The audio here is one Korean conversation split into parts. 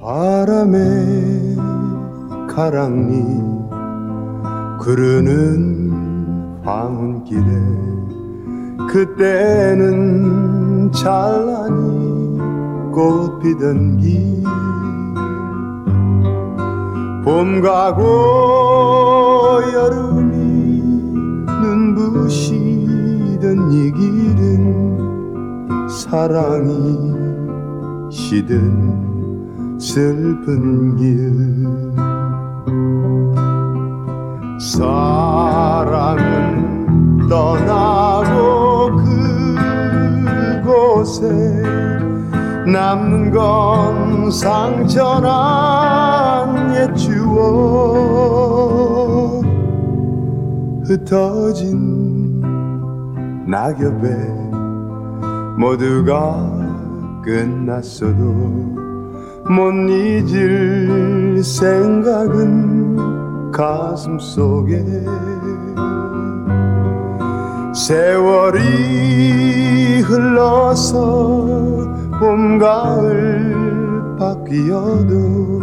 바람에 가랑이 구르는 황혼길에 그때는 찬란히 꽃 피던 길 봄 가고 여름 사랑이 시든 슬픈 길. 사랑은 떠나고 그곳에 남는 건 상처난 옛 추억 흩어진 낙엽에 모두가 끝났어도 못 잊을 생각은 가슴 속에. 세월이 흘러서 봄 가을 바뀌어도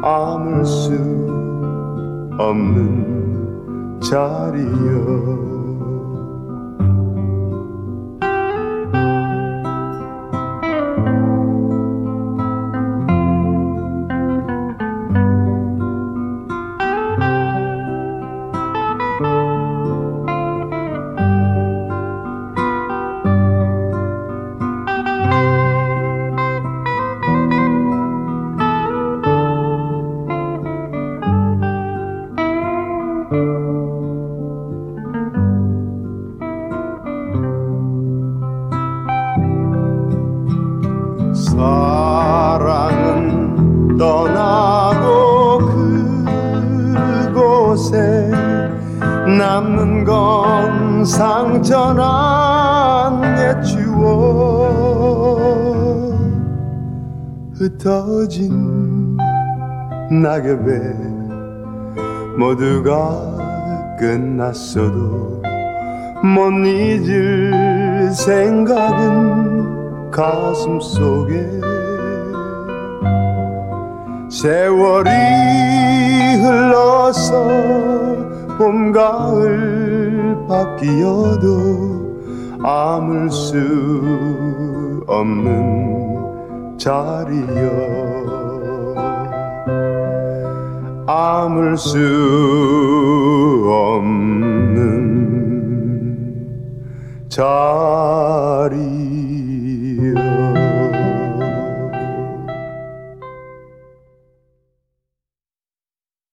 아물 수 없는 자리여 사랑은 떠나고 그곳에 남는 건 상처난 옛 추억 흩어진 낙엽에 모두가 끝났어도 못 잊을 생각은 가슴 속에 세월이 흘러서 봄 가을 바뀌어도 아물 수 없는 자리여. 아물 수 없는 자리여